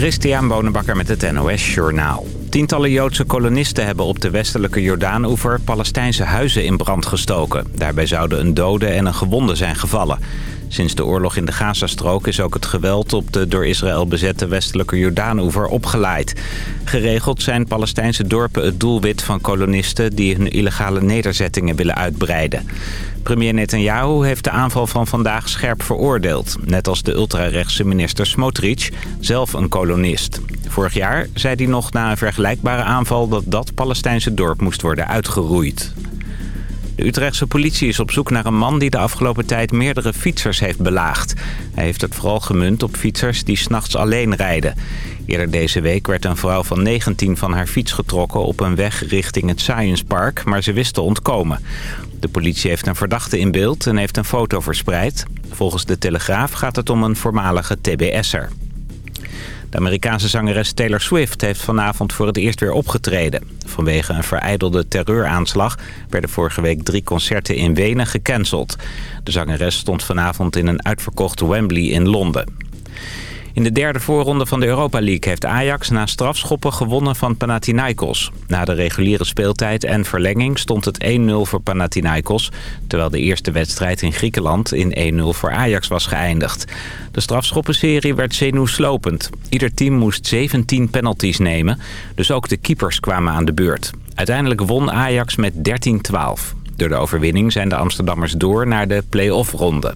Christian Bonenbakker met het NOS Journaal. Tientallen Joodse kolonisten hebben op de westelijke Jordaan-oever Palestijnse huizen in brand gestoken. Daarbij zouden een dode en een gewonde zijn gevallen. Sinds de oorlog in de Gazastrook is ook het geweld op de door Israël bezette westelijke Jordaan-oever opgeleid. Geregeld zijn Palestijnse dorpen het doelwit van kolonisten die hun illegale nederzettingen willen uitbreiden. Premier Netanyahu heeft de aanval van vandaag scherp veroordeeld. Net als de ultrarechtse minister Smotrich, zelf een kolonist. Vorig jaar zei hij nog na een vergelijkbare aanval dat dat Palestijnse dorp moest worden uitgeroeid. De Utrechtse politie is op zoek naar een man die de afgelopen tijd meerdere fietsers heeft belaagd. Hij heeft het vooral gemunt op fietsers die s'nachts alleen rijden. Eerder deze week werd een vrouw van 19 van haar fiets getrokken op een weg richting het Science Park, maar ze wist te ontkomen. De politie heeft een verdachte in beeld en heeft een foto verspreid. Volgens de Telegraaf gaat het om een voormalige TBS'er. De Amerikaanse zangeres Taylor Swift heeft vanavond voor het eerst weer opgetreden. Vanwege een vereidelde terreuraanslag werden vorige week drie concerten in Wenen gecanceld. De zangeres stond vanavond in een uitverkocht Wembley in Londen. In de derde voorronde van de Europa League heeft Ajax na strafschoppen gewonnen van Panathinaikos. Na de reguliere speeltijd en verlenging stond het 1-0 voor Panathinaikos... terwijl de eerste wedstrijd in Griekenland in 1-0 voor Ajax was geëindigd. De strafschoppenserie werd zenuwslopend. Ieder team moest 17 penalties nemen, dus ook de keepers kwamen aan de beurt. Uiteindelijk won Ajax met 13-12. Door de overwinning zijn de Amsterdammers door naar de play-off ronde.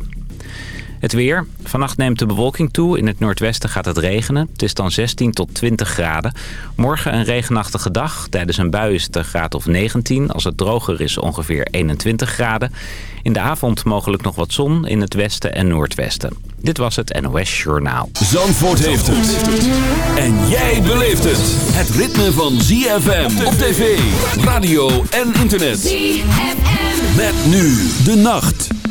Het weer. Vannacht neemt de bewolking toe. In het noordwesten gaat het regenen. Het is dan 16 tot 20 graden. Morgen een regenachtige dag. Tijdens een bui is het een graad of 19. Als het droger is ongeveer 21 graden. In de avond mogelijk nog wat zon in het westen en noordwesten. Dit was het NOS Journaal. Zandvoort heeft het. En jij beleeft het. Het ritme van ZFM op tv, radio en internet. ZFM. Met nu de nacht.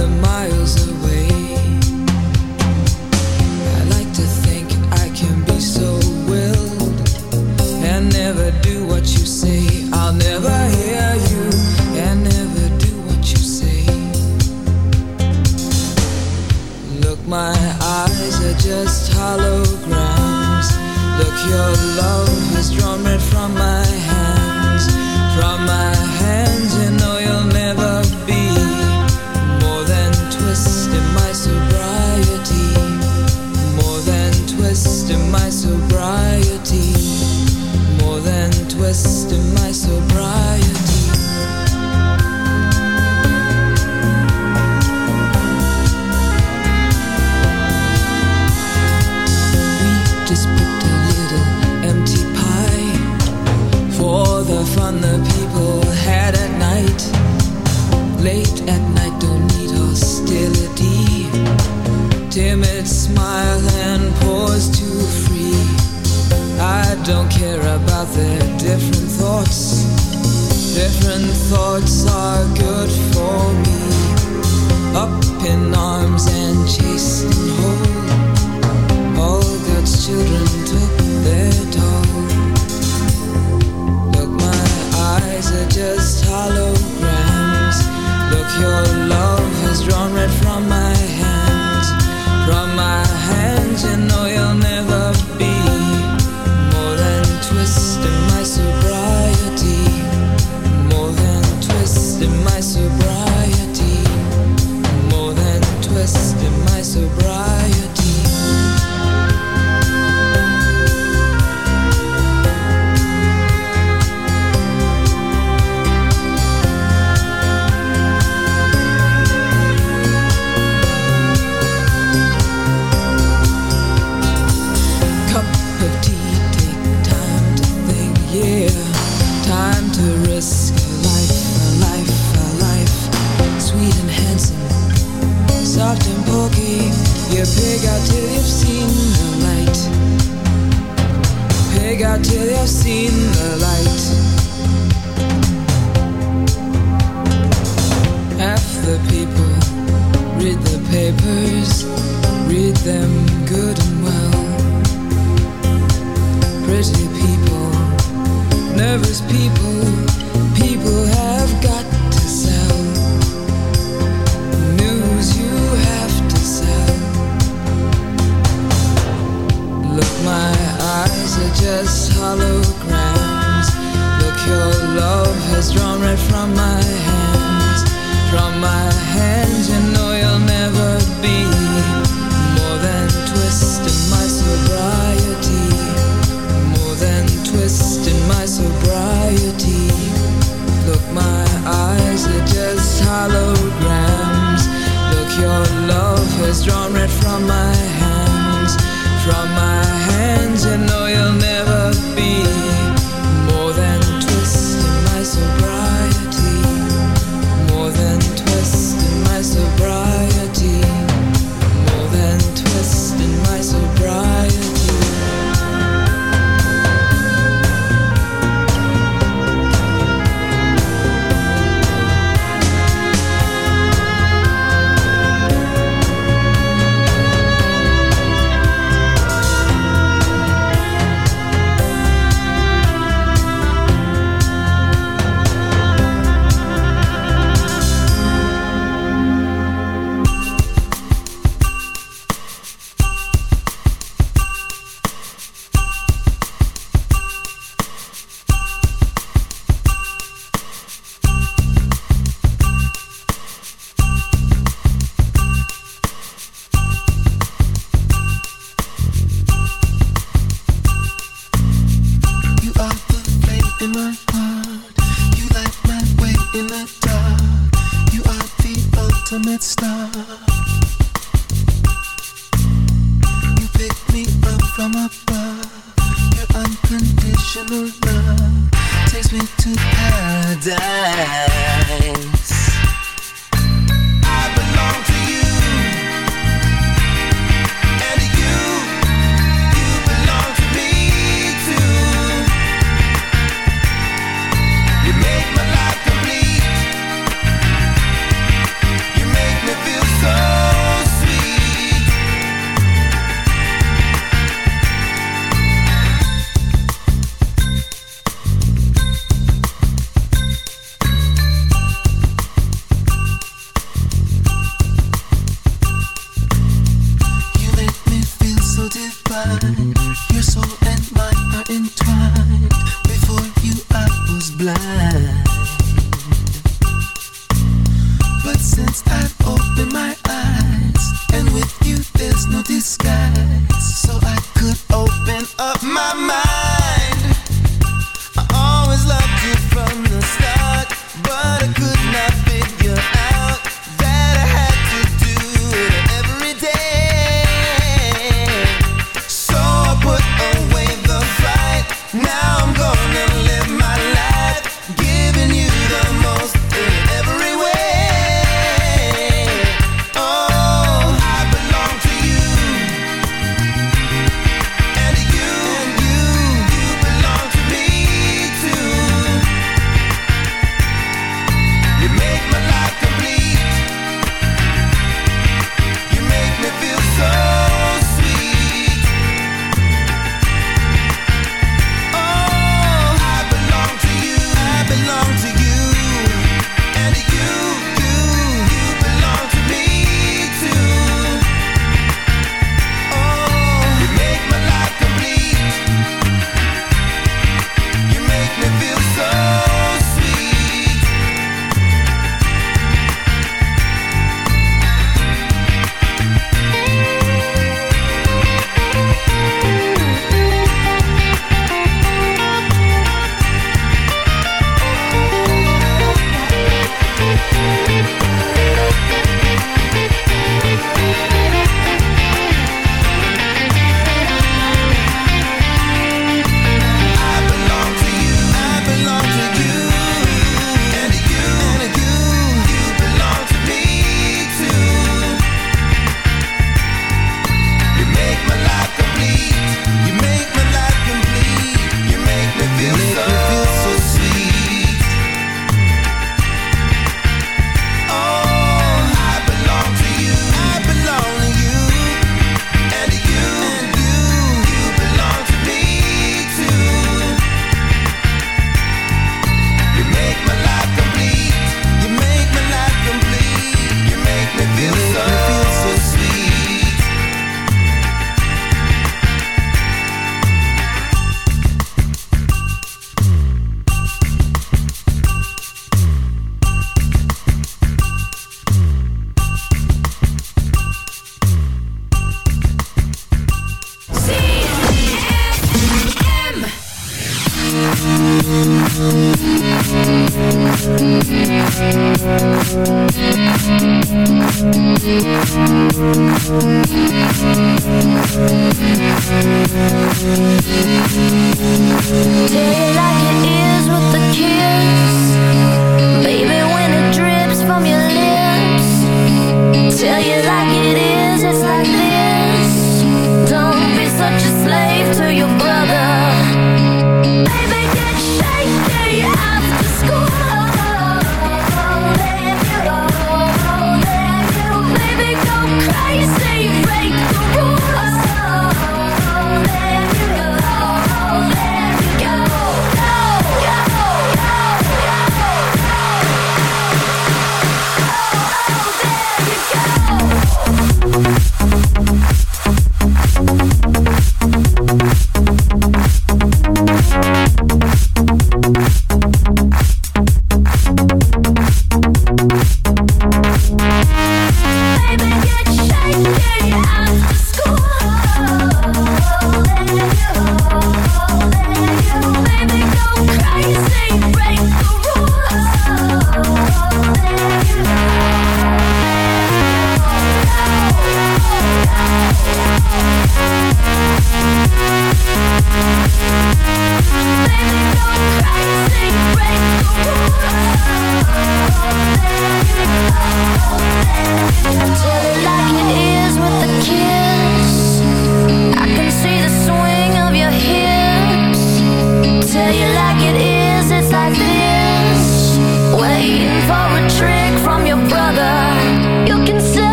the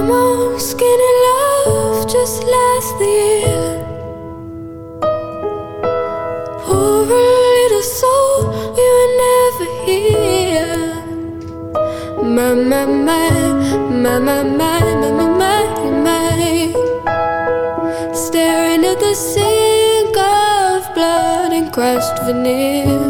almost skinny love just last year. Poor little soul, we were never here. My, my, my, my, my, my, my, my, my. Staring at the sink of blood and crushed veneer.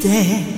today.